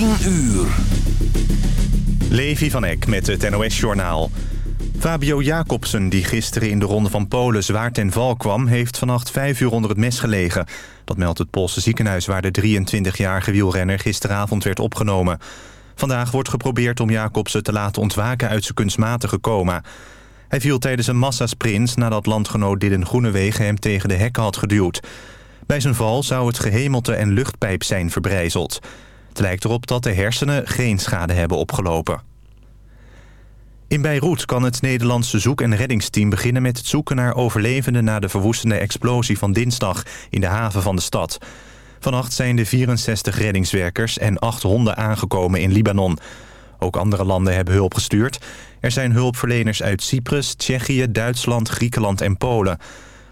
10 uur. Levi van Eck met het NOS-journaal. Fabio Jacobsen, die gisteren in de Ronde van Polen zwaar ten val kwam... heeft vannacht vijf uur onder het mes gelegen. Dat meldt het Poolse ziekenhuis waar de 23-jarige wielrenner gisteravond werd opgenomen. Vandaag wordt geprobeerd om Jacobsen te laten ontwaken uit zijn kunstmatige coma. Hij viel tijdens een massasprint nadat landgenoot Dylan Groenewegen hem tegen de hekken had geduwd. Bij zijn val zou het gehemelte en luchtpijp zijn verbrijzeld. Het lijkt erop dat de hersenen geen schade hebben opgelopen. In Beirut kan het Nederlandse zoek- en reddingsteam beginnen met het zoeken naar overlevenden na de verwoestende explosie van dinsdag in de haven van de stad. Vannacht zijn de 64 reddingswerkers en 8 honden aangekomen in Libanon. Ook andere landen hebben hulp gestuurd. Er zijn hulpverleners uit Cyprus, Tsjechië, Duitsland, Griekenland en Polen.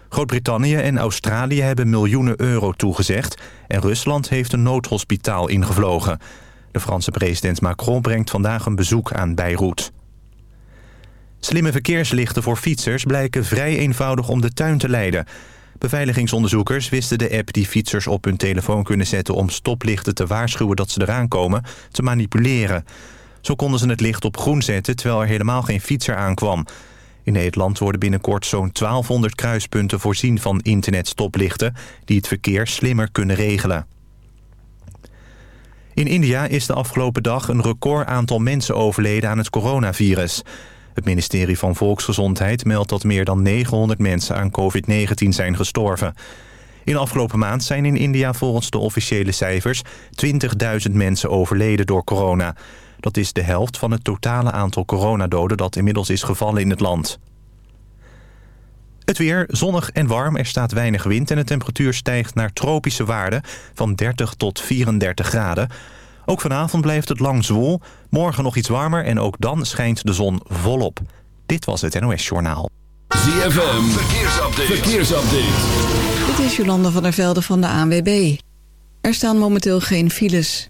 Groot-Brittannië en Australië hebben miljoenen euro toegezegd... en Rusland heeft een noodhospitaal ingevlogen. De Franse president Macron brengt vandaag een bezoek aan Beirut. Slimme verkeerslichten voor fietsers blijken vrij eenvoudig om de tuin te leiden. Beveiligingsonderzoekers wisten de app die fietsers op hun telefoon kunnen zetten... om stoplichten te waarschuwen dat ze eraan komen, te manipuleren. Zo konden ze het licht op groen zetten terwijl er helemaal geen fietser aankwam. In Nederland worden binnenkort zo'n 1200 kruispunten voorzien van internetstoplichten... die het verkeer slimmer kunnen regelen. In India is de afgelopen dag een record aantal mensen overleden aan het coronavirus. Het ministerie van Volksgezondheid meldt dat meer dan 900 mensen aan COVID-19 zijn gestorven. In de afgelopen maand zijn in India volgens de officiële cijfers 20.000 mensen overleden door corona. Dat is de helft van het totale aantal coronadoden dat inmiddels is gevallen in het land. Het weer zonnig en warm, er staat weinig wind en de temperatuur stijgt naar tropische waarden van 30 tot 34 graden. Ook vanavond blijft het lang zwoel, morgen nog iets warmer en ook dan schijnt de zon volop. Dit was het NOS Journaal. ZFM, verkeersupdate. verkeersupdate. Dit is Jolanda van der Velde van de ANWB. Er staan momenteel geen files.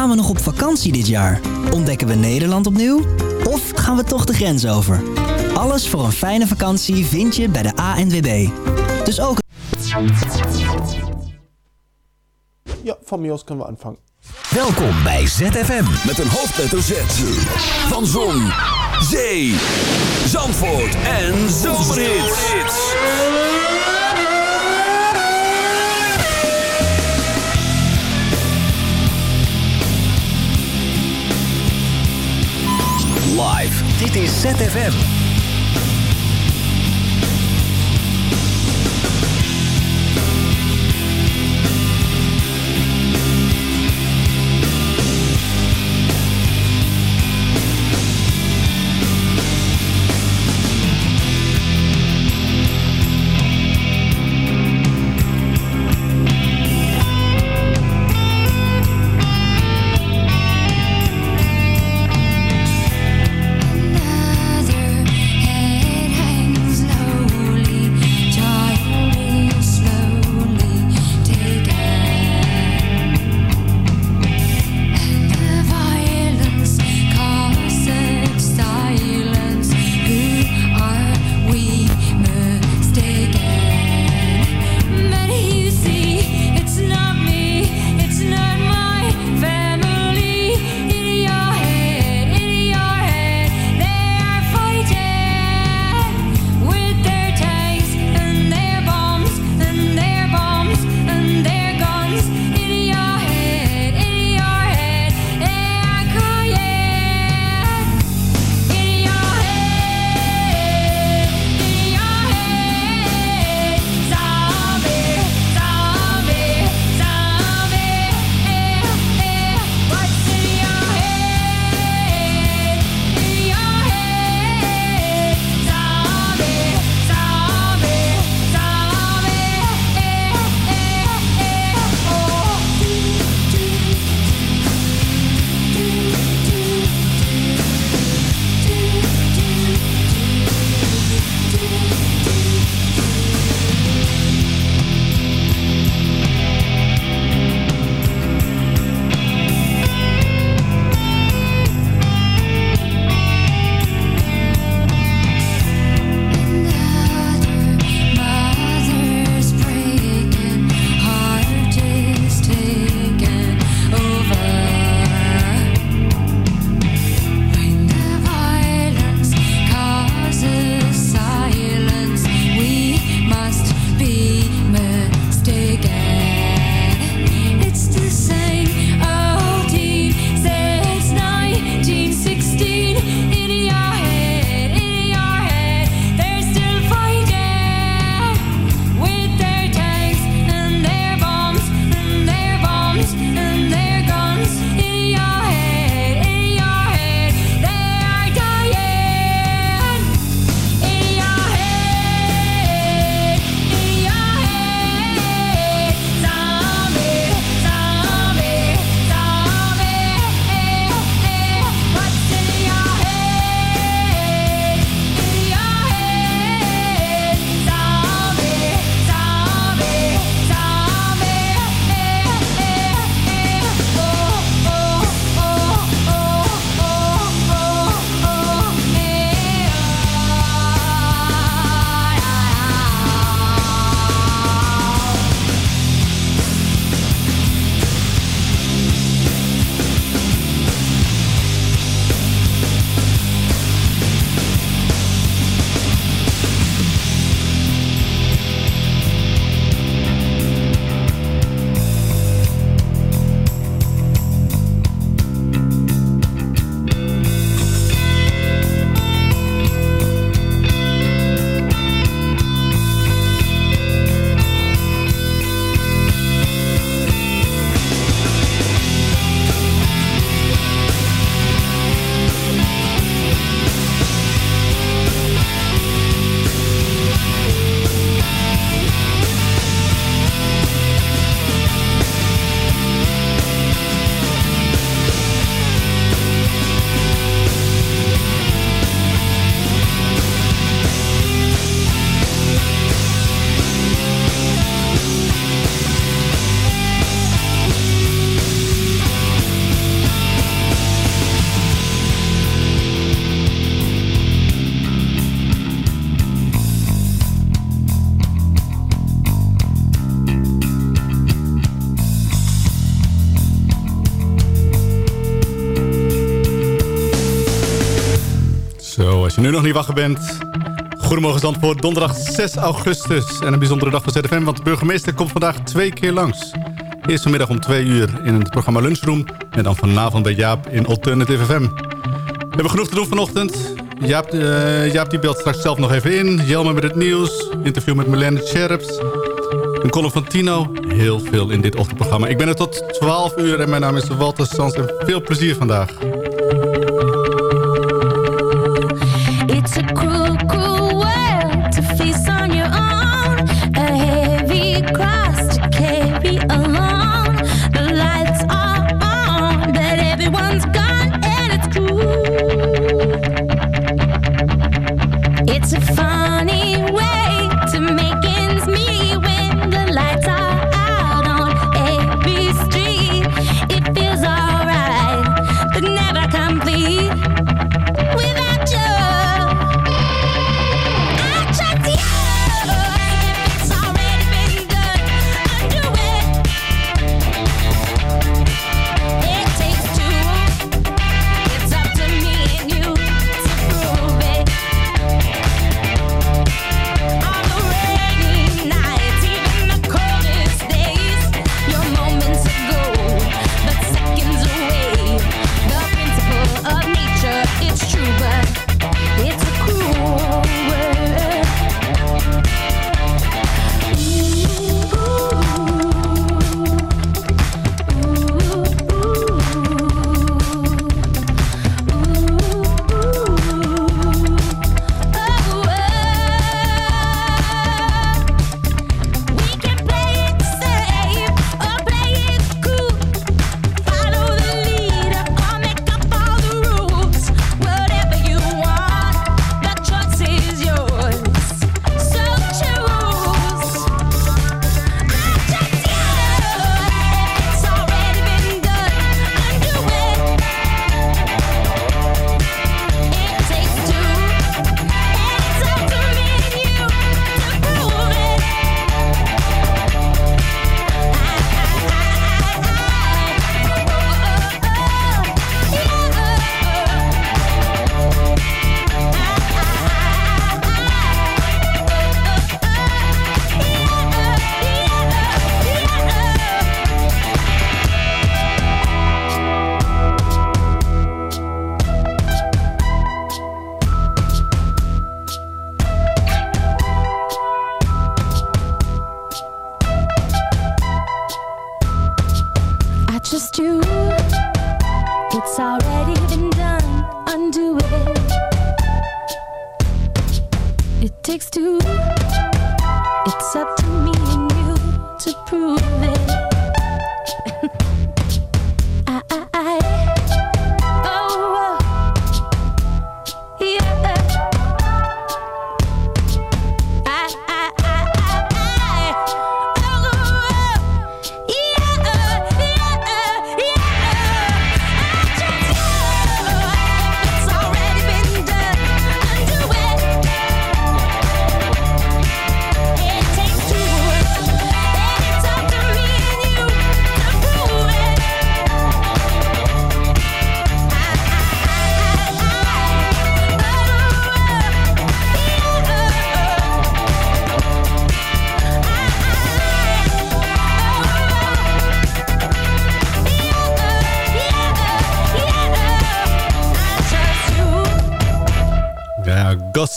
Gaan we nog op vakantie dit jaar? Ontdekken we Nederland opnieuw? Of gaan we toch de grens over? Alles voor een fijne vakantie vind je bij de ANWB. Dus ook... Ja, van Mios kunnen we aanvangen. Welkom bij ZFM met een hoofdletter Z. Van Zon, Zee, Zandvoort en Zomerhits. Dit is ZFM. Nu nog niet wakker bent. Goedemorgen Zandvoort, donderdag 6 augustus. En een bijzondere dag voor ZFM, want de burgemeester komt vandaag twee keer langs. Eerst vanmiddag om twee uur in het programma Lunchroom. En dan vanavond bij Jaap in Alternative FM. We hebben genoeg te doen vanochtend. Jaap, uh, Jaap die belt straks zelf nog even in. Jelmer met het nieuws. Interview met Marlene Scherps. Een column van Tino. Heel veel in dit ochtendprogramma. Ik ben er tot 12 uur en mijn naam is Walter Sans. En veel plezier vandaag.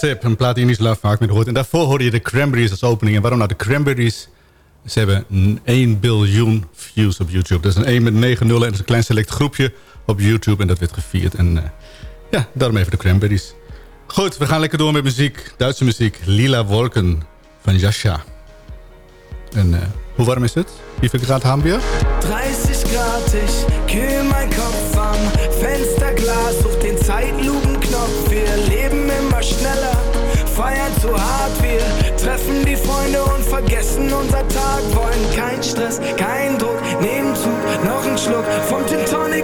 Gossip, een plaat die je vaak meer hoort. En daarvoor hoorde je de Cranberries als opening. En waarom nou de Cranberries? Ze hebben 1 biljoen views op YouTube. Dat is een 1 met 9 nullen en dat is een klein select groepje op YouTube. En dat werd gevierd. En uh, ja, daarom even de Cranberries. Goed, we gaan lekker door met muziek. Duitse muziek. Lila Wolken van Jascha. En uh, hoe warm is het? Wie viel Grad haben wir? 30 Grad, ich kühl mein Kopf am Fensterglas auf den Zeitlupenknopf. Wir leben immer schneller, zu hart. Wir treffen die Freunde und vergessen unser Tag. Wollen kein Stress, kein Druck, nehmen Zug, noch ein Schluck vom Gin Tonic.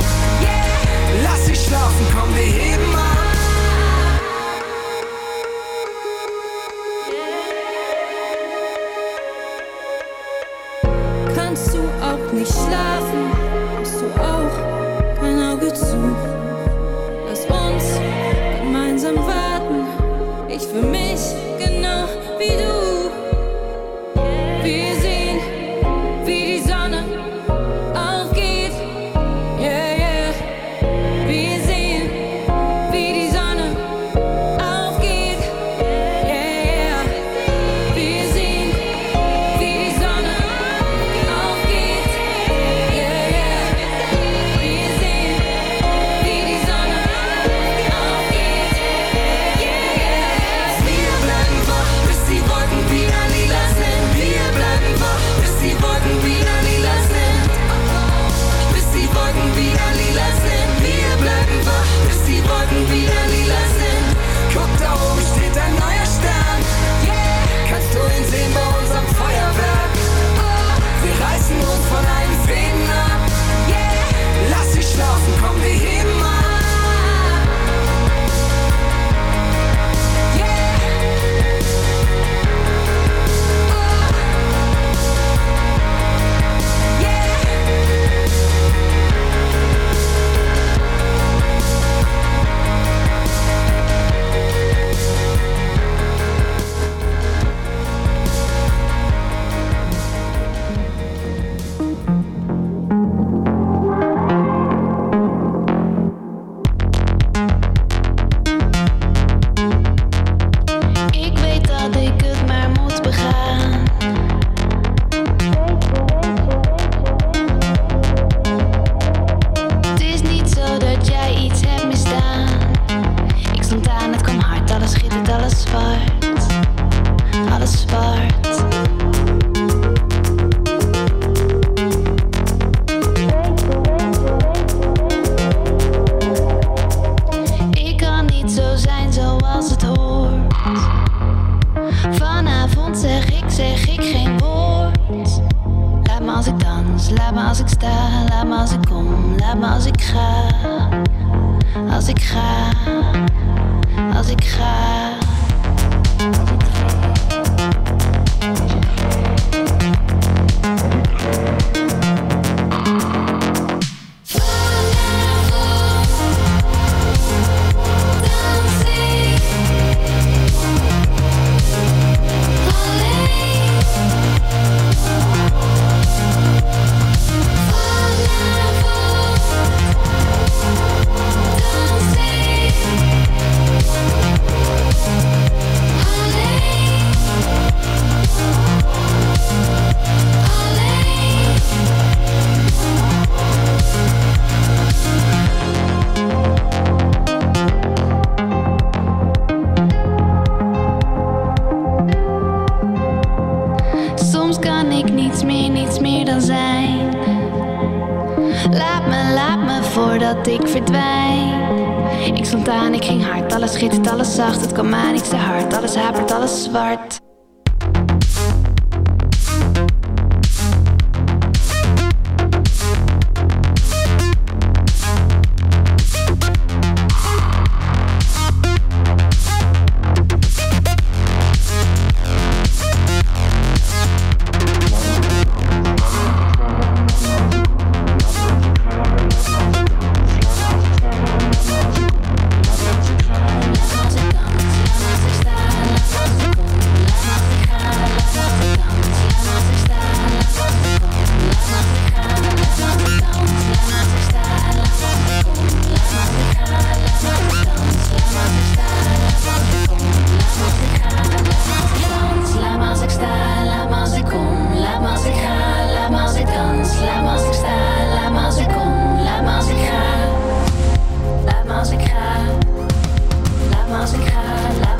Lass dich schlafen, komm, wir heben ab. Kannst du auch nicht schlafen?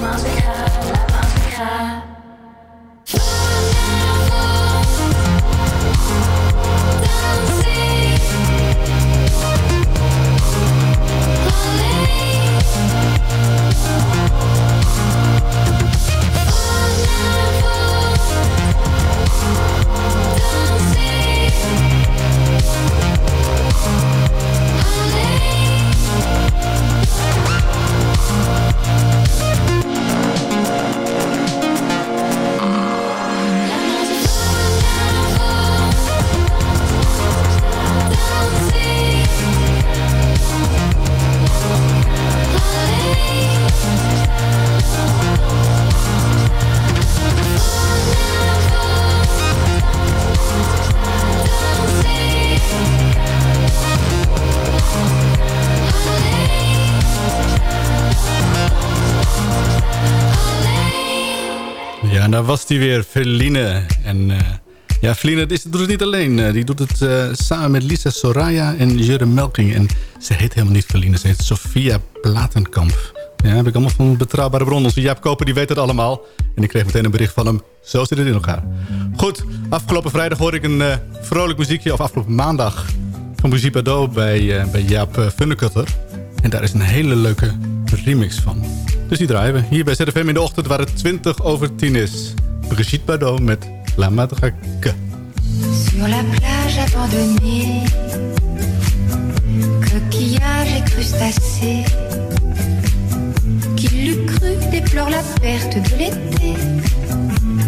música, la gaan. Was hij weer, Feline. En uh, ja, Feline doet het niet alleen. Uh, die doet het uh, samen met Lisa Soraya en Jure Melking. En ze heet helemaal niet Feline, ze heet Sophia Platenkamp. Ja, heb ik allemaal van betrouwbare bron. Onze Jaap Koper die weet het allemaal. En ik kreeg meteen een bericht van hem. Zo zit het in elkaar. Goed, afgelopen vrijdag hoorde ik een vrolijk muziekje... of afgelopen maandag van Brigitte Bardot bij, bij Jaap Funnekutter. En daar is een hele leuke remix van. Dus die draaien we. Hier bij ZFM in de ochtend waar het 20 over 10 is. Brigitte Bardot met La Madraque. Sur la plage abandonnée Coquillages et crustacés Qui l'eût cru déplore la perte de l'été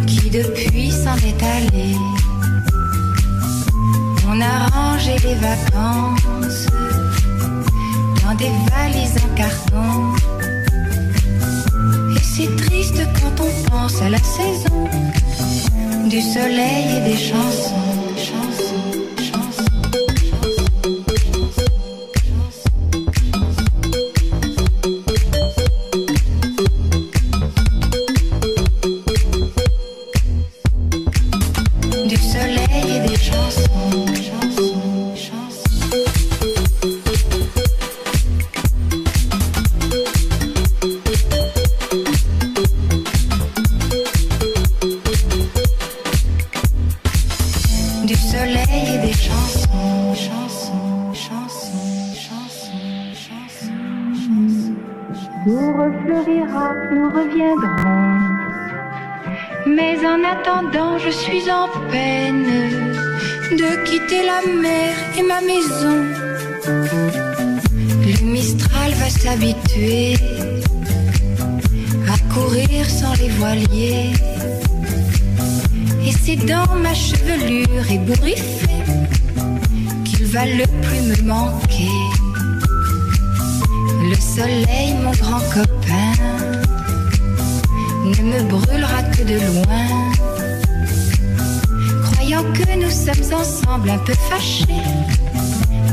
Qui depuis s'en est allé On a rangé les vacances Des valises en carton c'est triste quand on pense à la saison du soleil et des chansons. un peu fâché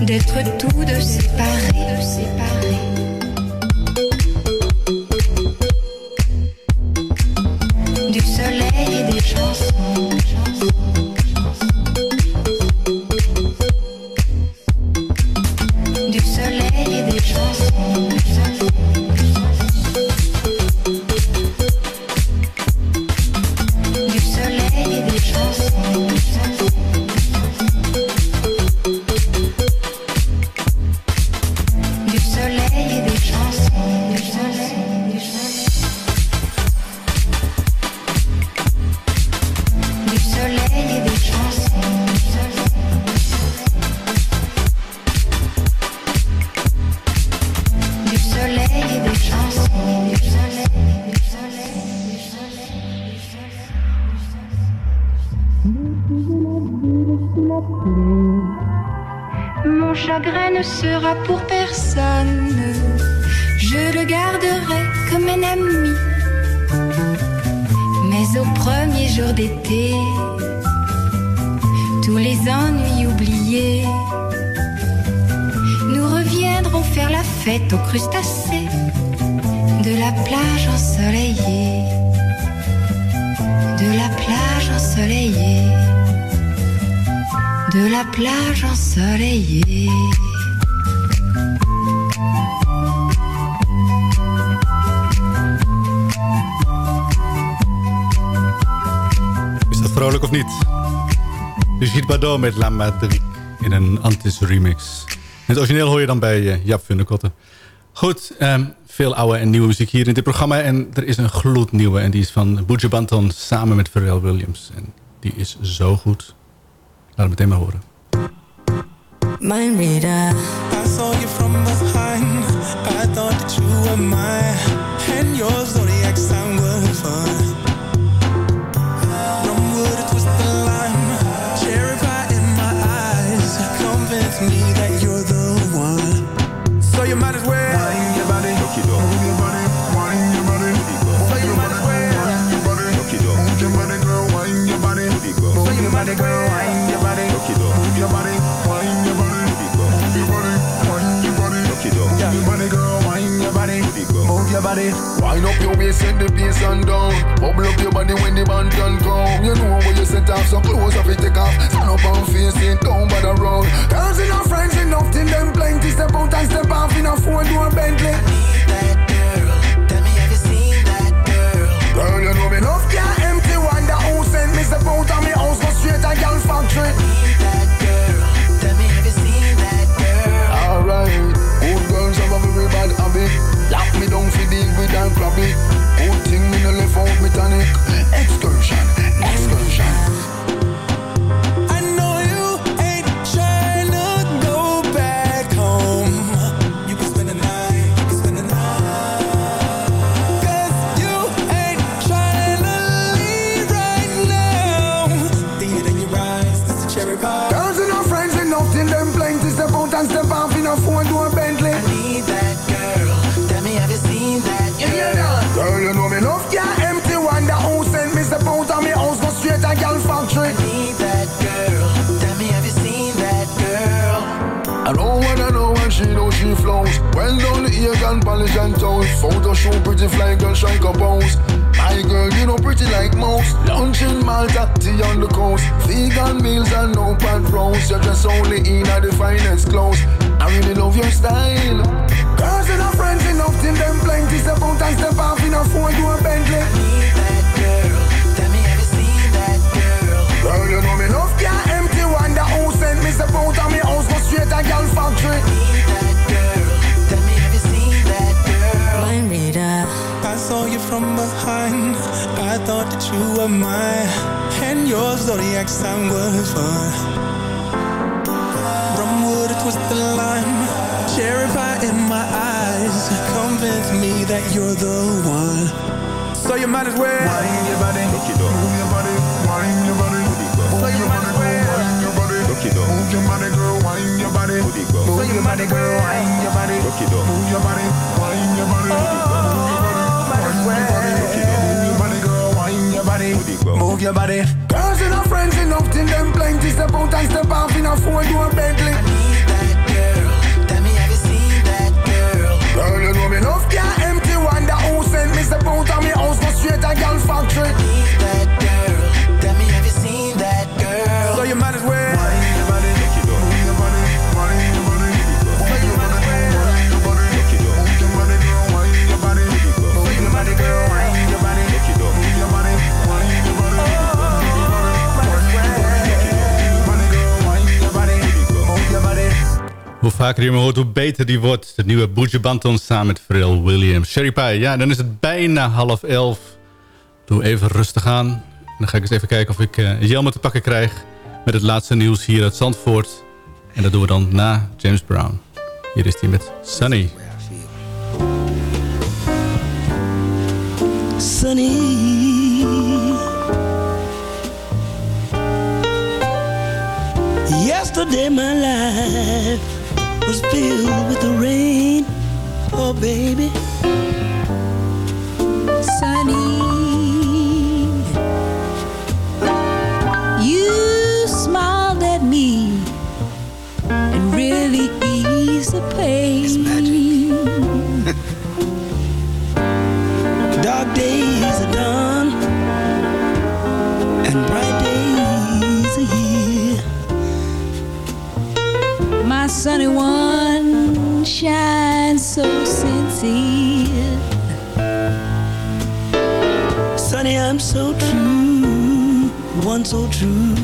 d'être tout de suite met La in een Antis remix. het origineel hoor je dan bij uh, Jap Funnekotten. Goed, um, veel oude en nieuwe muziek hier in dit programma. En er is een gloednieuwe en die is van Buju Banton samen met Pharrell Williams. En die is zo goed. Laat het meteen maar horen. Mind reader. I saw you from behind. I thought that you were mine. And your zodiac sign was fun. Wind up your waist, set the bass and down. Bubble up your body when the band done come. You know where you set off, so close off it take off. Stand up and face it, don't bother road. Girls in our friends enough till them plenty. Step out and step off in a four a Bentley. I need That girl, tell me have you seen that girl? Girl, you know me enough, yeah, empty wonder who sent me step out of me house, go straight to girl factory. I need That girl, tell me have you seen that girl? Alright, good girls have a very bad habit. Me down for deal with that crabby. Good thing me no left out me tonic. Excursion. Well done, the ear can polish and toes. Photo shoot pretty fly girl strike a pose. My girl, you know pretty like most. Lunch in Malta, tea on the coast. Vegan meals and no bad roast. You're just only in at the finest clothes. I really love your style. Girls and our friends enough till them plenty. Step out and step off were mine. And your zodiac sign was fun. Rumwood, twist the lime. Cherry pie in my eyes. Convince me that you're the one. So you might as well. Wine your body. Move your body. Wine your body. So you might as well. Wine your body. Move your body, girl. Wine your body. Move your body, girl. Wine your body. Move your body. Wine your body. Move your body. Girls and our friends enough till them plenty. Step out and step off in a four door Bentley. I need that Girl, you know me enough can't empty wonder who sent me step out of me house go straight to girl factory. So vaker je me hoort, hoe beter die wordt. De nieuwe Boetje Banton samen met Pharrell Williams. Sherry Pie, ja, dan is het bijna half elf. Doe even rustig aan. Dan ga ik eens even kijken of ik uh, te pakken krijg... met het laatste nieuws hier uit Zandvoort. En dat doen we dan na James Brown. Hier is hij met Sunny. Sunny Yesterday my life was filled with the rain. Oh baby. Sunny. You smiled at me And really eased the pain. Dark days are done And bright days are here. My sunny one so true One so true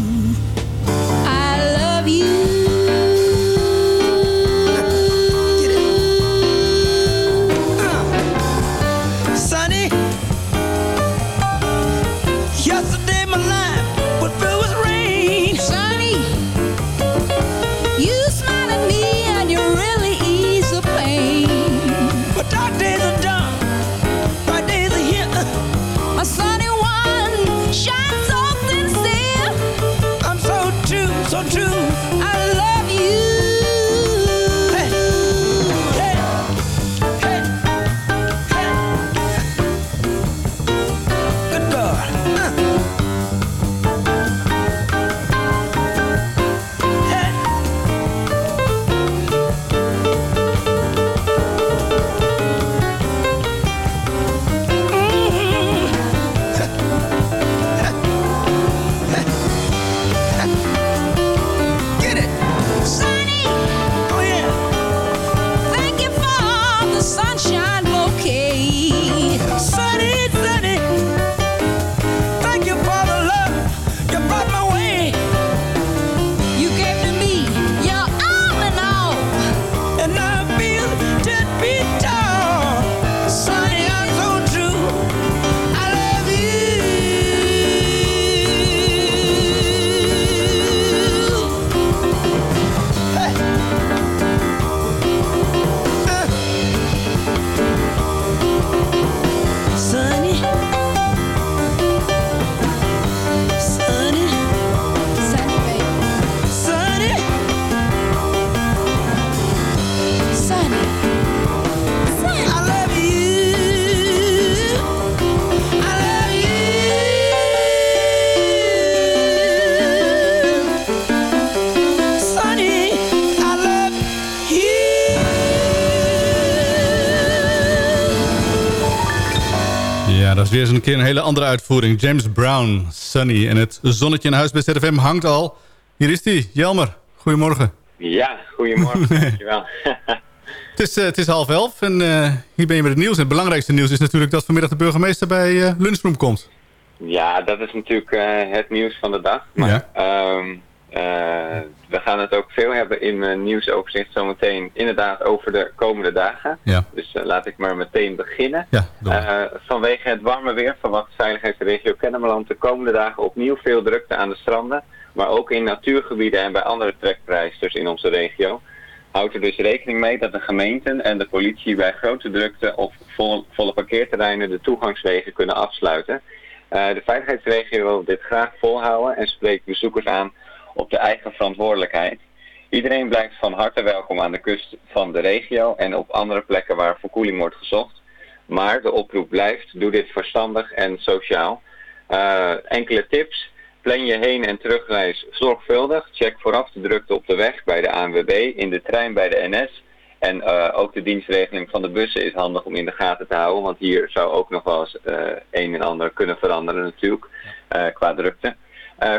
weer eens een keer een hele andere uitvoering. James Brown, Sunny. En het zonnetje in huis bij ZFM hangt al. Hier is hij, Jelmer. Goedemorgen. Ja, goedemorgen. Dankjewel. Het is, uh, het is half elf en uh, hier ben je met het nieuws. En het belangrijkste nieuws is natuurlijk dat vanmiddag de burgemeester bij uh, Lunchroom komt. Ja, dat is natuurlijk het nieuws van de dag. Maar ja. um, we gaan het ook veel hebben in mijn nieuwsoverzicht zometeen inderdaad over de komende dagen. Ja. Dus laat ik maar meteen beginnen. Ja, vanwege het warme weer verwacht Veiligheidsregio Kennemerland de komende dagen opnieuw veel drukte aan de stranden. Maar ook in natuurgebieden en bij andere trekprijsters in onze regio houdt er dus rekening mee dat de gemeenten en de politie bij grote drukte of volle, volle parkeerterreinen de toegangswegen kunnen afsluiten. De veiligheidsregio wil dit graag volhouden en spreekt bezoekers aan op de eigen verantwoordelijkheid. Iedereen blijft van harte welkom aan de kust van de regio en op andere plekken waar verkoeling wordt gezocht. Maar de oproep blijft, doe dit verstandig en sociaal. Uh, enkele tips. Plan je heen- en terugreis zorgvuldig. Check vooraf de drukte op de weg bij de ANWB, in de trein bij de NS. En uh, ook de dienstregeling van de bussen is handig om in de gaten te houden. Want hier zou ook nog wel eens uh, een en ander kunnen veranderen natuurlijk, qua drukte.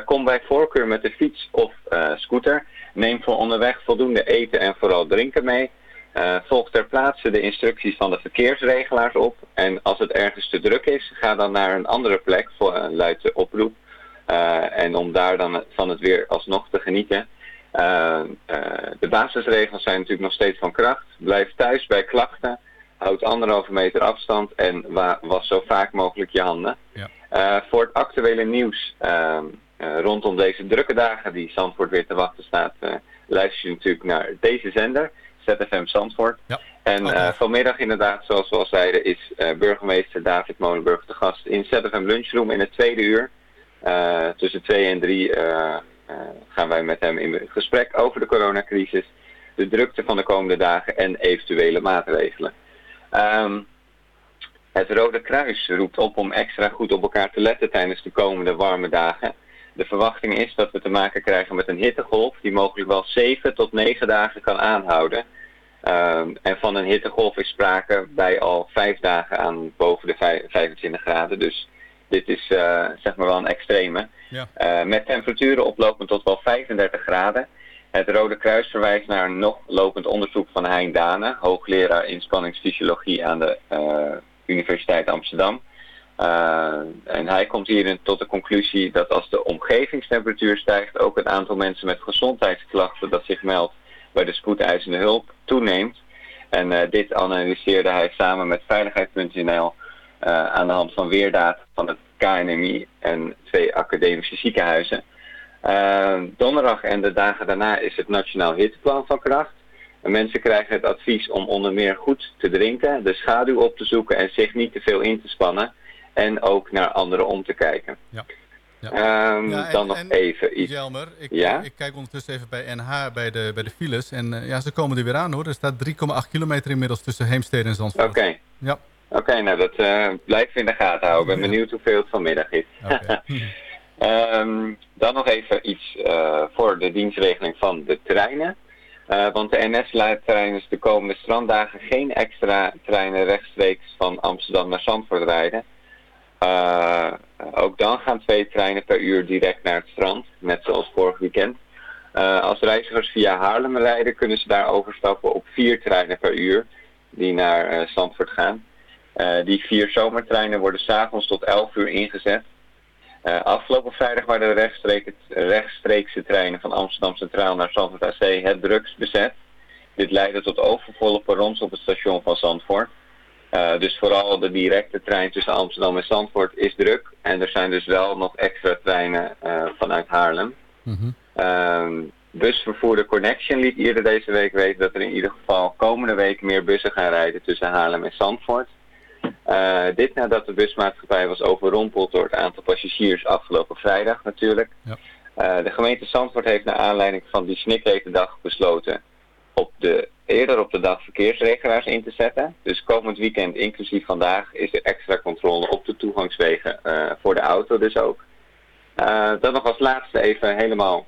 Kom bij voorkeur met de fiets of scooter. Neem voor onderweg voldoende eten en vooral drinken mee. volg ter plaatse de instructies van de verkeersregelaars op. En als het ergens te druk is, ga dan naar een andere plek, voor, luidt de oproep. Uh, en om daar dan van het weer alsnog te genieten. De basisregels zijn natuurlijk nog steeds van kracht. Blijf thuis bij klachten. Houd anderhalve meter afstand en was zo vaak mogelijk je handen. Ja. voor het actuele nieuws rondom deze drukke dagen die Zandvoort weer te wachten staat, luister je natuurlijk naar deze zender, ZFM Zandvoort. Ja. En okay. vanmiddag inderdaad, zoals we al zeiden, is burgemeester David Molenburg de gast in ZFM Lunchroom in het tweede uur. Tussen twee en drie gaan wij met hem in gesprek over de coronacrisis, de drukte van de komende dagen en eventuele maatregelen. Um, het Rode Kruis roept op om extra goed op elkaar te letten tijdens de komende warme dagen. De verwachting is dat we te maken krijgen met een hittegolf die mogelijk wel 7 tot 9 dagen kan aanhouden. Um, en van een hittegolf is sprake bij al 5 dagen aan boven de 25 graden. Dus dit is uh, zeg maar wel een extreme. Ja. Uh, met temperaturen oplopend tot wel 35 graden. Het Rode Kruis verwijst naar een nog lopend onderzoek van Hein Dane, hoogleraar inspanningsfysiologie aan de uh, Universiteit Amsterdam. En hij komt hierin tot de conclusie dat als de omgevingstemperatuur stijgt, ook het aantal mensen met gezondheidsklachten dat zich meldt bij de spoedeisende hulp toeneemt. En dit analyseerde hij samen met Veiligheid.nl uh, aan de hand van weerdata van het KNMI en twee academische ziekenhuizen. Donderdag en de dagen daarna is het Nationaal Hitteplan van kracht. En mensen krijgen het advies om onder meer goed te drinken, de schaduw op te zoeken en zich niet te veel in te spannen. En ook naar anderen om te kijken. Ja. Ja. Um, ja, en, dan nog en, even iets. Jelmer, ik, ja? ik kijk ondertussen even bij NH, bij de, bij de files. En uh, ja, ze komen er weer aan hoor. Er staat 3,8 kilometer inmiddels tussen Heemstede en Zandvoort. Oké. Okay. Ja. Oké, okay, nou dat uh, blijft in de gaten houden. Ik ben benieuwd hoeveel het vanmiddag is. Okay. um, dan nog even iets uh, voor de dienstregeling van de treinen. Uh, want de NS laat tijdens de komende stranddagen geen extra treinen rechtstreeks van Amsterdam naar Zandvoort rijden. Uh, ook dan gaan twee treinen per uur direct naar het strand, net zoals vorig weekend. Uh, als reizigers via Haarlem rijden, kunnen ze daar overstappen op vier treinen per uur die naar uh, Zandvoort gaan. Die vier zomertreinen worden s'avonds tot 11 uur ingezet. Afgelopen vrijdag waren de rechtstreeks, rechtstreekse treinen van Amsterdam Centraal naar Zandvoort AC het drukst bezet. Dit leidde tot overvolle perrons op het station van Zandvoort. Uh, dus vooral de directe trein tussen Amsterdam en Zandvoort is druk. En er zijn dus wel nog extra treinen vanuit Haarlem. Mm -hmm. uh, busvervoerder Connection liet eerder deze week weten dat er in ieder geval komende week meer bussen gaan rijden tussen Haarlem en Zandvoort. Uh, dit nadat de busmaatschappij was overrompeld door het aantal passagiers afgelopen vrijdag natuurlijk. Ja. De gemeente Zandvoort heeft naar aanleiding van die snikhete dag besloten op de, eerder op de dag verkeersregelaars in te zetten. Dus komend weekend, inclusief vandaag, is er extra controle op de toegangswegen uh, voor de auto dus ook. dan nog als laatste even helemaal,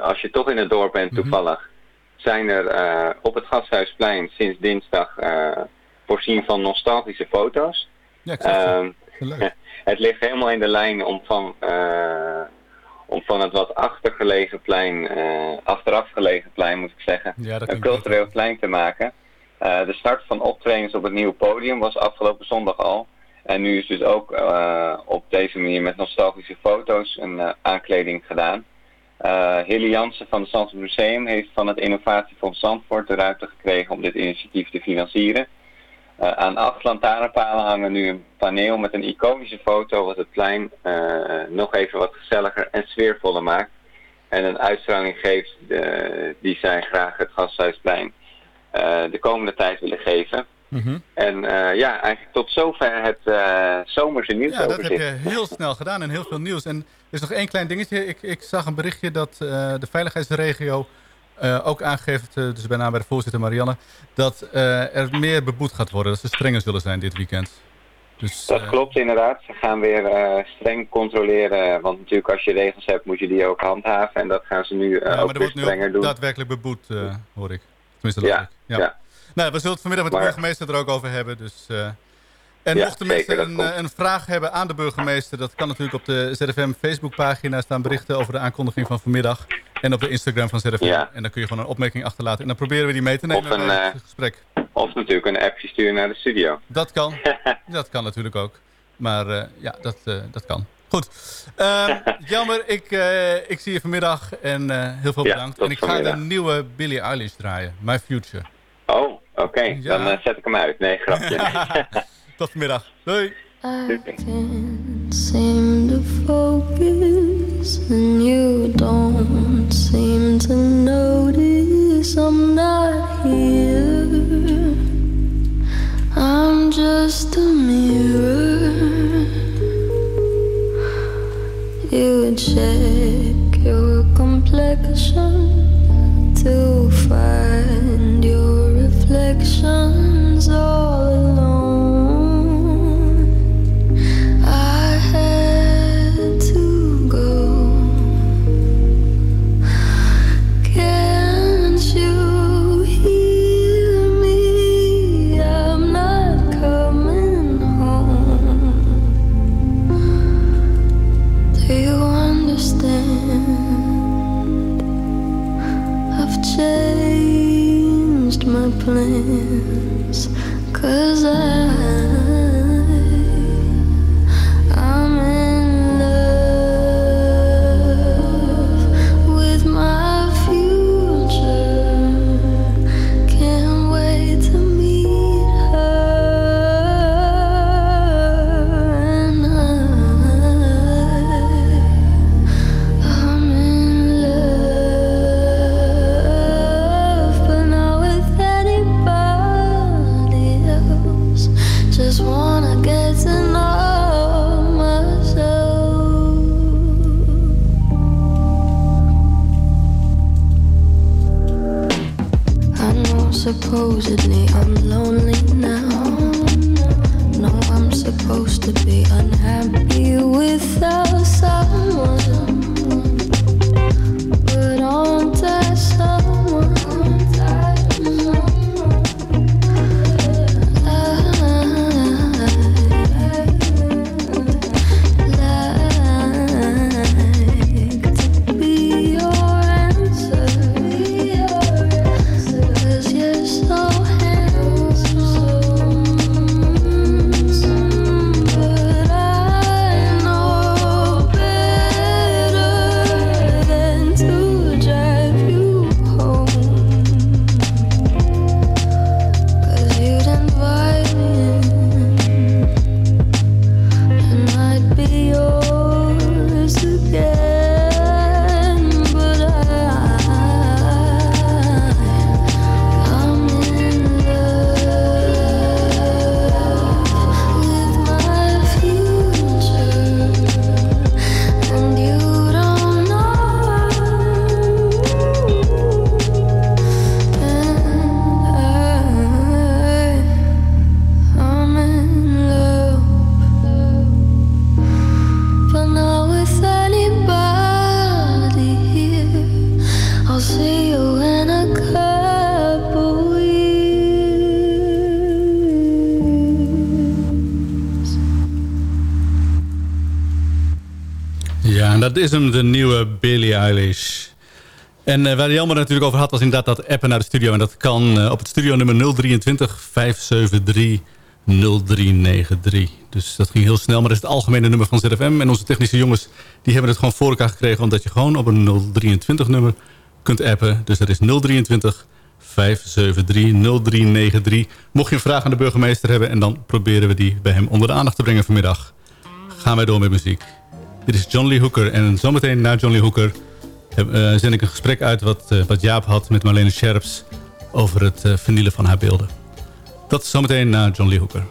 als je toch in het dorp bent toevallig, mm -hmm. zijn er op het Gasthuisplein sinds dinsdag voorzien van nostalgische foto's. Ja, het. Ehm, het ligt helemaal in de lijn om van, eh, om van het wat achtergelegen plein, eh, achteraf gelegen plein moet ik zeggen, Ja, een cultureel plein te maken. Eh, de start van optredens op het nieuwe podium was afgelopen zondag al. En nu is dus ook eh, op deze manier met nostalgische foto's een aankleding gedaan. Hilly Jansen van het Zandvoort Museum heeft van het Innovatiefonds Zandvoort de ruimte gekregen om dit initiatief te financieren. Eh, aan acht lantaarnpalen hangen nu een paneel met een iconische foto wat het plein eh, nog even wat gezelliger en sfeervoller maakt. En een uitstraling geeft eh, die zij graag het Gasthuisplein de komende tijd willen geven. Mhm. En ja, eigenlijk tot zover het zomerse Ja, nieuwsoverzicht. dat heb je heel snel gedaan en heel veel nieuws. En er is nog één klein dingetje. Ik, ik zag een berichtje dat de veiligheidsregio eh, ook aangeeft, eh, dus bijna bij de voorzitter Marianne, dat eh, er meer beboet gaat worden. Dat ze strenger zullen zijn dit weekend. Dus, Dat klopt inderdaad. Ze gaan weer streng controleren. Want natuurlijk als je regels hebt moet je die ook handhaven. En dat gaan ze nu ja, ook maar er weer wordt nu strenger ook doen. daadwerkelijk beboet, hoor ik. Tenminste, dat Ja, ik. Ja. ja. Nou, we zullen het vanmiddag met de Maar- burgemeester er ook over hebben. Dus, en Ja, mochten mensen een, een vraag hebben aan de burgemeester... dat kan natuurlijk op de ZFM Facebookpagina staan berichten... over de aankondiging van vanmiddag. En op de Instagram van ZFM. Ja. En dan kun je gewoon een opmerking achterlaten. En dan proberen we die mee te nemen Of een, bij eh, het gesprek. Of natuurlijk een appje sturen naar de studio. Dat kan. dat kan natuurlijk ook. Maar eh, ja, dat, eh, dat kan. Goed. Ehm, jammer, ik, eh, ik zie je vanmiddag. En eh, heel veel Ja, bedankt. en ik ga vanmiddag. de nieuwe Billie Eilish draaien. My Future. Oh, oké. Ja. Dan zet ik hem uit. Nee, grapje. Tot vanmiddag. Doei. I can't seem to focus, and you don't seem to notice I'm not here. I'm just a mirror. You would check your complexion to find your reflections Supposedly I'm lonely now. No, I'm supposed to be unhappy without someone. Is hem, de nieuwe Billie Eilish. En uh, waar Jelmer natuurlijk over had, was inderdaad dat appen naar de studio. En dat kan uh, op het studio nummer 023 573 0393. Dus dat ging heel snel, maar dat is het algemene nummer van ZFM. En onze technische jongens die hebben het gewoon voor elkaar gekregen... omdat je gewoon op een 023 nummer kunt appen. Dus dat is 023 573 0393. Mocht je een vraag aan de burgemeester hebben... en dan proberen we die bij hem onder de aandacht te brengen vanmiddag. Gaan wij door met muziek. Dit is John Lee Hooker. En zometeen na John Lee Hooker uh, zend ik een gesprek uit... Wat, uh, wat Jaap had met Marlene Scherps over het uh, vernielen van haar beelden. Dat zometeen na John Lee Hooker.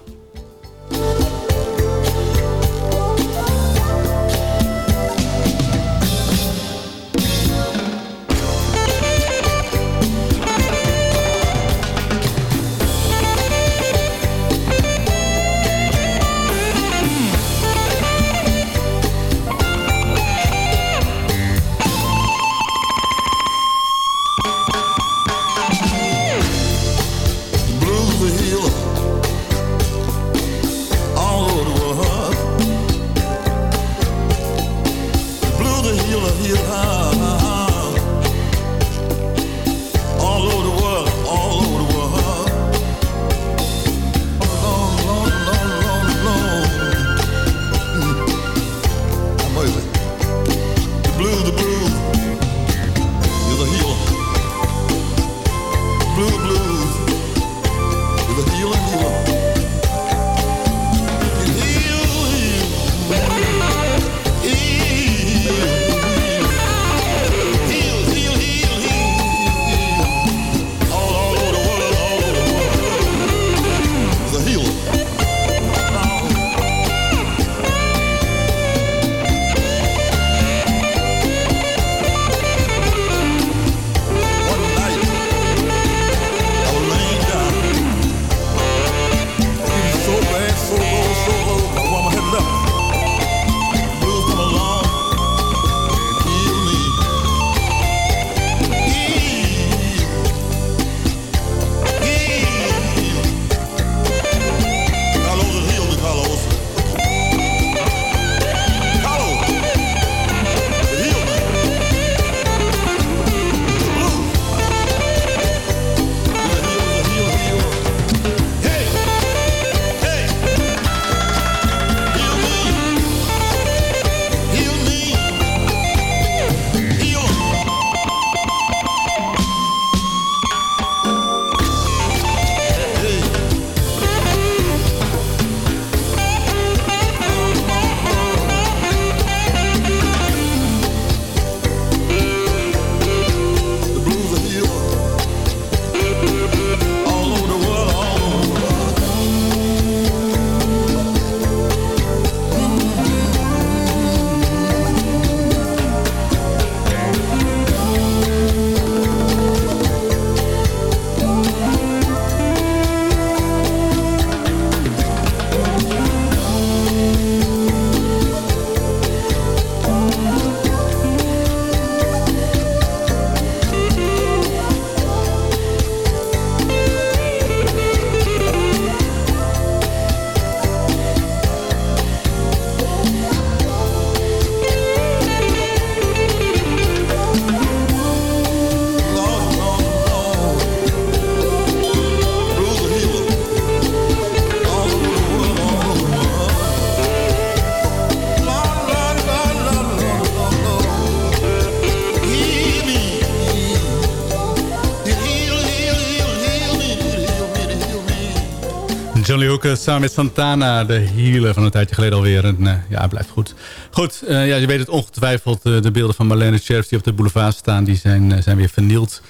Johnny Hooker samen met Santana, de healer van een tijdje geleden alweer. En, uh, ja, blijft goed. Goed, uh, ja, je weet het ongetwijfeld. De beelden van Marlene Sheriff die op de boulevard staan, die zijn, zijn weer vernield.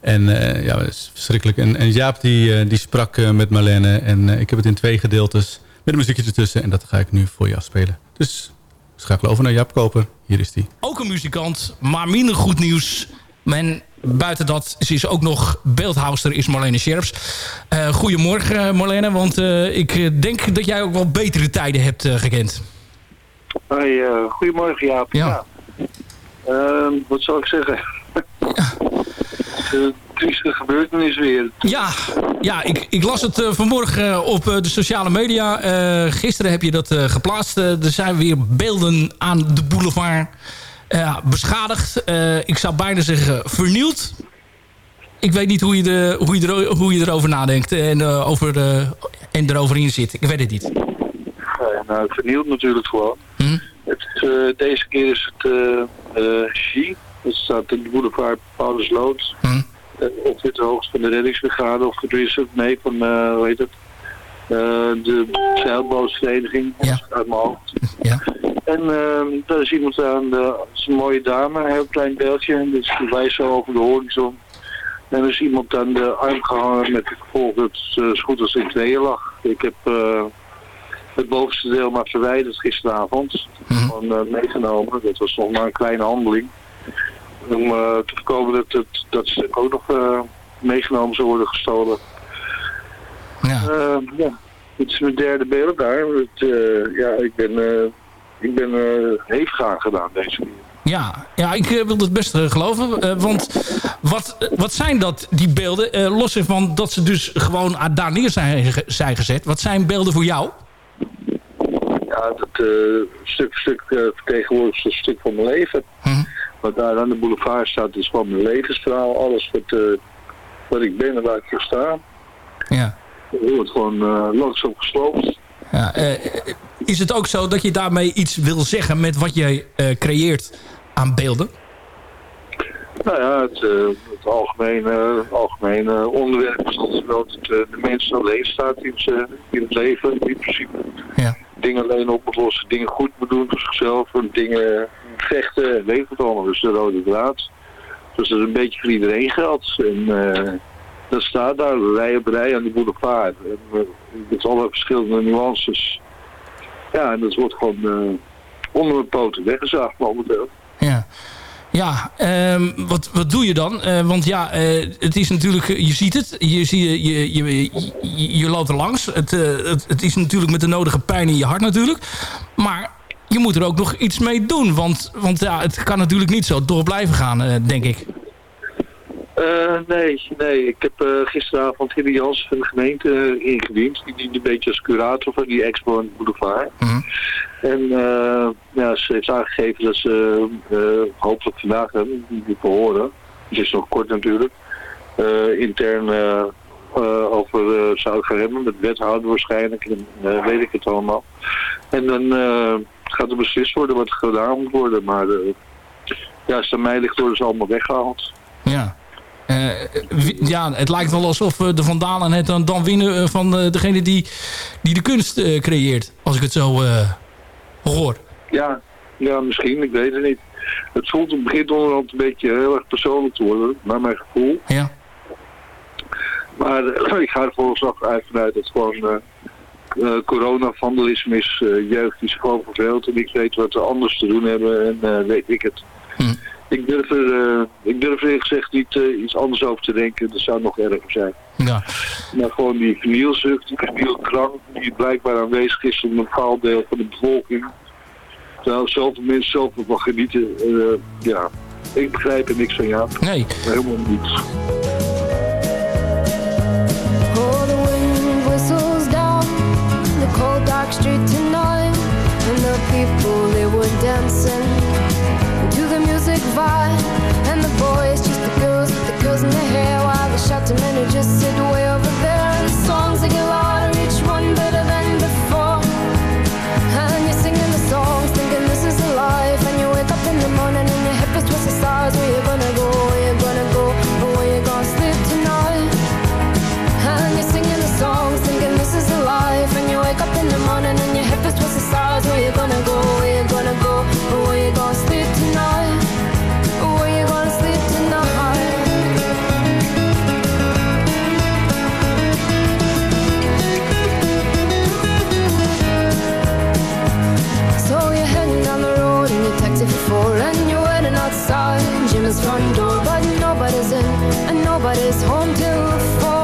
En ja, dat is verschrikkelijk. En, en Jaap die, die sprak met Marlene. En ik heb het in twee gedeeltes met een muziekje ertussen. En dat ga ik nu voor je afspelen. Dus schakel over naar Jaap Koper. Hier is die. Ook een muzikant, maar minder goed nieuws. Men buiten dat, ze is ook nog beeldhouster, is Marlene Scherps. Uh, goedemorgen Marlene, want uh, ik denk dat jij ook wel betere tijden hebt uh, gekend. Hoi, goedemorgen Jaap. Ja. ja. Ehm, wat zal ik zeggen? trieste gebeurtenis weer. Ja, ja ik, ik las het vanmorgen op de sociale media. Gisteren heb je dat geplaatst. er zijn weer beelden aan de boulevard beschadigd. ik zou bijna zeggen vernield. Ik weet niet hoe je, de, hoe je, er, hoe je erover nadenkt en, over, en erover in zit. Ik weet het niet. nou, vernield natuurlijk gewoon. Hm? Het, deze keer is het G. Dat staat in de boulevard Paulusloot. Hm? of dit de hoogste van de reddingsbrigade of is het, nee, van, uh, hoe heet het, de zeilbootvereniging ja. uit mijn hoofd. Ja. En uh, daar is iemand aan, de, is een mooie dame, een heel klein beeldje, dus die wijst zo over de horizon. En er is iemand aan de arm gehangen met het gevolg dat het goed als in tweeën lag. Ik heb het bovenste deel maar verwijderd gisteravond. Mm -hmm. Gewoon meegenomen. Dat was nog maar een kleine handeling om uh, te voorkomen dat het, dat stuk ook nog uh, meegenomen zou worden gestolen. Ja. Uh, ja. Het is mijn derde beeld daar. Het, ja, ik ben, ik ben hevig aangedaan deze keer. Ja, ja ik wil het best geloven. want wat, wat zijn dat, die beelden? los van dat ze dus gewoon daar neer zijn, zijn gezet. Wat zijn beelden voor jou? Ja, dat stuk voor stuk vertegenwoordigt een stuk van mijn leven. Hm. Wat daar aan de boulevard staat is gewoon mijn levensverhaal. Alles wat, uh, wat ik ben en waar ik voor sta. Ja. Dat wordt gewoon uh, langzaam gesloopt. Ja, uh, is het ook zo dat je daarmee iets wil zeggen met wat jij creëert aan beelden? Nou ja, het, het algemene, algemene onderwerp is altijd wel dat de mens alleen staat in, in het leven in principe. Ja. Dingen alleen oplossen, dingen goed bedoelen voor zichzelf en dingen vechten, weet het allemaal. Dus de rode draad. Dus dat is een beetje voor iedereen geldt. En uh, dat staat daar, rij op rij aan de boulevard. En, uh, met alle verschillende nuances. Ja, en dat wordt gewoon uh, onder mijn poten weggezaagd momenteel. Ja. Ja, um, wat, wat doe je dan? Uh, want ja, het is natuurlijk, je ziet het, je, zie, je, je, je, je loopt er langs. Het, het, het is natuurlijk met de nodige pijn in je hart natuurlijk. Maar je moet er ook nog iets mee doen. Want, want ja, het kan natuurlijk niet zo door blijven gaan, denk ik. Uh, nee, nee, ik heb uh, gisteravond Hilly Jans van de gemeente ingediend. Die diende een beetje als curator van die expo de boulevard. Mm -hmm. En ja, ze heeft aangegeven dat ze hopelijk vandaag hebben, die verhoren. Het is nog kort natuurlijk. intern over zou gaan hebben, met wethouder waarschijnlijk. En weet ik het allemaal. En dan gaat er beslist worden wat gedaan moet worden. Maar ja, als het aan mij ligt, worden ze allemaal weggehaald. Ja. Uh, ja, het lijkt wel alsof de Vandalen het dan, dan winnen van uh, degene die, die de kunst creëert. Als ik het zo hoor. Ja, ja, misschien. Ik weet het niet. Het voelt het begint onderhand een beetje heel erg persoonlijk te worden, naar mijn gevoel. Ja. Maar ik ga er volgens uit vanuit dat gewoon uh, corona-vandalisme is jeugd zich gewoon verveelt en ik weet wat ze anders te doen hebben en weet ik het. Hm. Ik durf er, ik durf er gezegd niet iets anders over te denken, dat zou nog erger zijn. Ja. Maar gewoon die vernielzucht, die vernielkrang die blijkbaar aanwezig is op een bepaald deel van de bevolking. Terwijl zoveel mensen zoveel van genieten, ja, ik begrijp er niks van ja. Nee. Helemaal niets. cold dark street tonight And the people they were dancing vibe. And the boys just the girls with the girls in their hair While the shouting men just sit way over there. And the songs they get louder each one better than before. And you're singing the songs thinking this is a life. And you wake up in the morning and your hip is twisted stars. Where nobody's home to fall.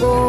Where you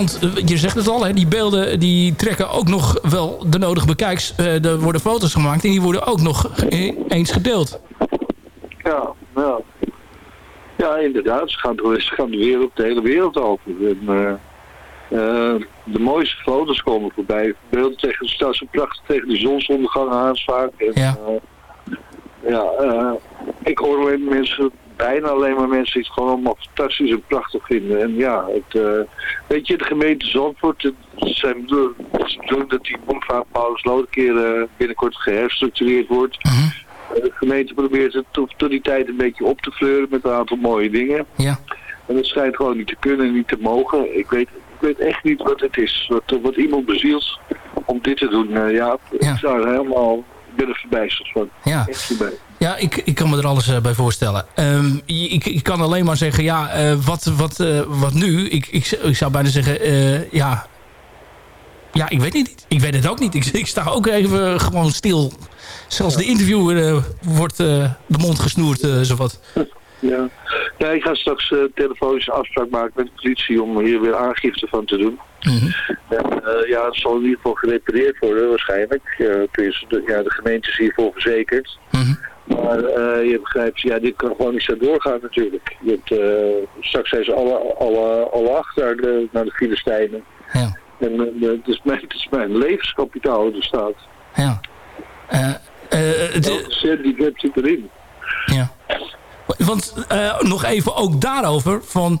want eh, je zegt het al, hè, die beelden die trekken ook nog wel de nodige bekijks. Eh, er worden foto's gemaakt en die worden ook nog eh, eens gedeeld. Ja, ja. Ja, inderdaad. Ze gaan, door- ze gaan de, wereld, de hele wereld over. En, de mooiste foto's komen voorbij. Beelden tegen, staan ze prachtig tegen de zonsondergang aan vaak. En, Ja. ja, ik hoor alleen mensen, bijna alleen maar mensen die het gewoon allemaal fantastisch en prachtig vinden. En ja, het, eh, weet je, de gemeente Zandvoort, het zijn bedoeling dat die boulevard Paulus Lood een keer eh, binnenkort geherstructureerd wordt. Eh, De gemeente probeert het tot, tot die tijd een beetje op te fleuren met een aantal mooie dingen. Ja. En dat schijnt gewoon niet te kunnen en niet te mogen. Ik weet, ik weet echt niet wat het is. Wat, wat iemand bezielt om dit te doen. Eh, ja, ik zou er helemaal, ik ben er verbijsterd van. Ja. Echt. Ja, ik, ik kan me er alles eh, bij voorstellen. Ehm, ik, ik kan alleen maar zeggen, ja, eh, wat, wat, eh, wat nu? Ik, ik, ik zou bijna zeggen, ja... Ja, ik weet het niet. Ik weet het ook niet. Ik, ik sta ook even gewoon stil. Zelfs de interviewer wordt de mond gesnoerd, zowat. Ja. ja, ik ga straks telefonische afspraak maken met de politie om hier weer aangifte van te doen. En, eh, ja, het zal in ieder geval gerepareerd worden waarschijnlijk. Ja, de gemeente is hiervoor verzekerd. Maar eh, je begrijpt, ja, dit kan gewoon niet zo doorgaan natuurlijk. Je hebt, eh, straks zijn ze alle, alle, alle acht naar de, naar de Filistijnen. Ja. En eh, het, is mijn, het is mijn levenskapitaal in de staat. Ja. Die heb zit erin. Ja. Want nog even ook daarover. Van,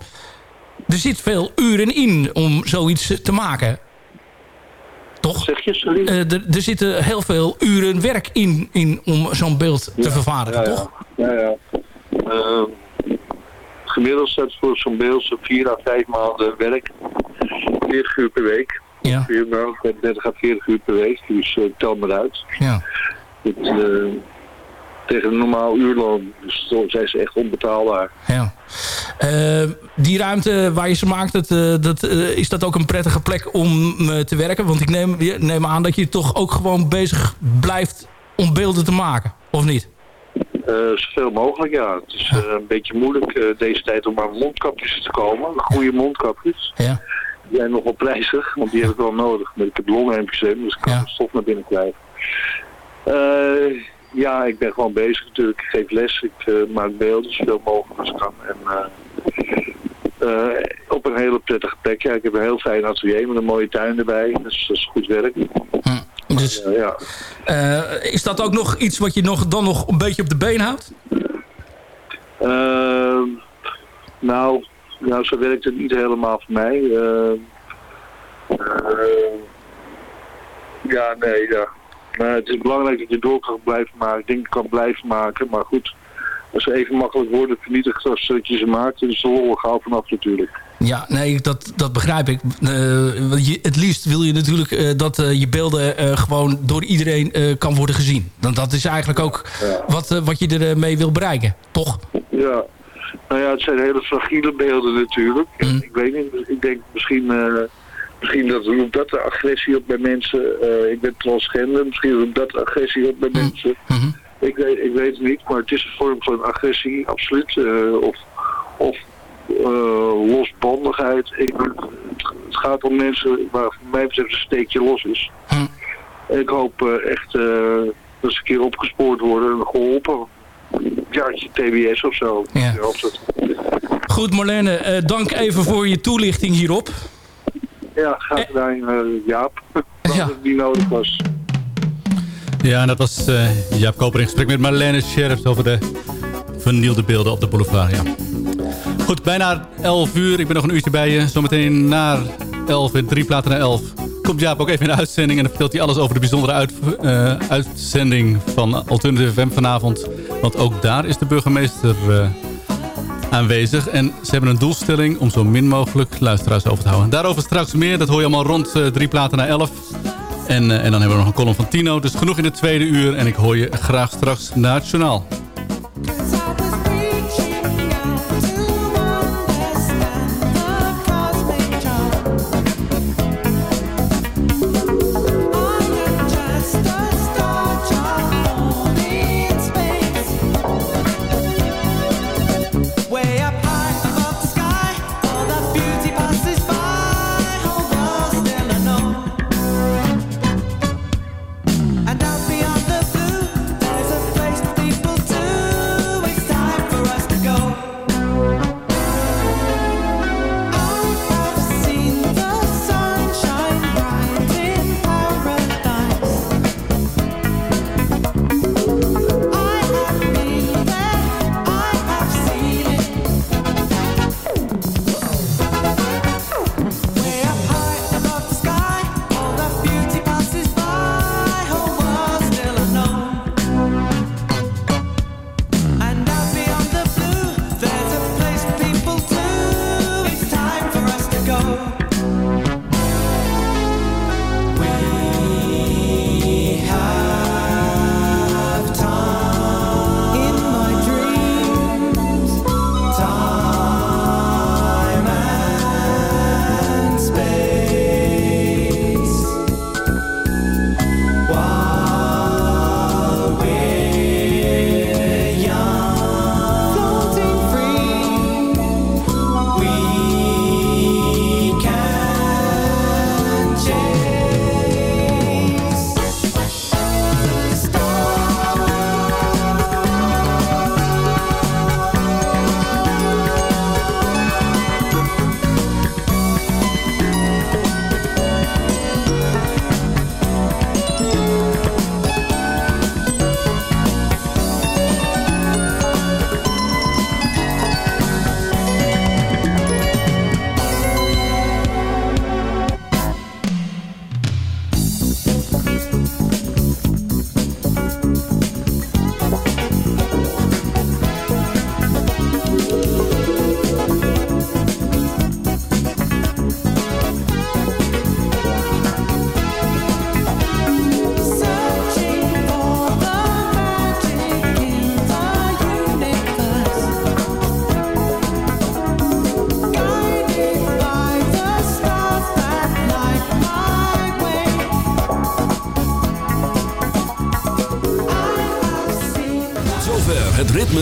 er zit veel uren in om zoiets te maken. Toch? Zeg je, sorry? er, er zitten heel veel uren werk in, in om zo'n beeld te vervaardigen, ja, toch? Ja, ja. Ehm, gemiddeld staat voor zo'n beeld zo'n 4 à 5 maanden werk. 40 uur per week. Ja. Vier, nou, 30 à 40 uur per week, dus eh, tel maar uit. Ja. Het, eh, tegen een normaal uurloon dus zo zijn ze echt onbetaalbaar. Ja. Eh, die ruimte waar je ze maakt, dat, eh, dat, eh, is dat ook een prettige plek om te werken? Want ik neem, neem aan dat je toch ook gewoon bezig blijft om beelden te maken, of niet? Zoveel mogelijk, ja. Het is een beetje moeilijk deze tijd om aan mondkapjes te komen. Goede mondkapjes. Ja. Die zijn nogal prijzig, want die heb ik wel nodig. Maar ik heb longemfyseem, dus ik kan stof naar binnen krijgen. Eh, ja, ik ben gewoon bezig natuurlijk. Ik geef les, ik eh, maak beelden zoveel mogelijk als ik kan. En, eh, eh, op een hele prettige plek. Ja, ik heb een heel fijn atelier met een mooie tuin erbij. Dus dat is goed werk. Dus, Maar, eh, ja. Is dat ook nog iets wat je nog, dan nog een beetje op de been houdt? Ehm, nou, nou, zo werkt het niet helemaal voor mij. Ehm, ja, nee, ja. Het is belangrijk dat je door kan blijven maken, dingen kan blijven maken. Maar goed, als ze even makkelijk worden vernietigd als dat je ze maakt, dan is de lol gauw vanaf natuurlijk. Ja, nee, dat, dat begrijp ik. Eh, je, het liefst wil je natuurlijk eh, dat eh, je beelden gewoon door iedereen kan worden gezien. Dan, dat is eigenlijk ook wat, wat je ermee wil bereiken, toch? Ja, nou ja, het zijn hele fragiele beelden natuurlijk. En Ik weet niet, ik denk misschien, misschien dat roept dat de agressie op bij mensen. Eh, ik ben transgender, misschien roept dat agressie op bij mensen. Ik, weet, ik weet het niet, maar het is een vorm van agressie, absoluut. Eh, of of eh, losbandigheid. Ik, het gaat om mensen waar voor mij betreft een steekje los is. En ik hoop echt dat ze een keer opgespoord worden en geholpen jaartje TBS of zo. Ja. Goed Marlene, dank even voor je toelichting hierop. Ja, graag gedaan uh, Jaap. Dat het niet nodig was. Ja, en dat was uh, Jaap Koper in gesprek met Marlene Sheriff over de vernielde beelden op de boulevard. Ja. Goed, bijna 11 uur. Ik ben nog een uurtje bij je. Zometeen na 11, in drie platen naar 11. Komt Jaap ook even in de uitzending. En dan vertelt hij alles over de bijzondere uit, uh, uitzending van Alternative FM vanavond. Want ook daar is de burgemeester uh, aanwezig. En ze hebben een doelstelling om zo min mogelijk luisteraars over te houden. Daarover straks meer. Dat hoor je allemaal rond uh, drie platen naar 11. En, en dan hebben we nog een column van Tino. Dus genoeg in het tweede uur. En ik hoor je graag straks naar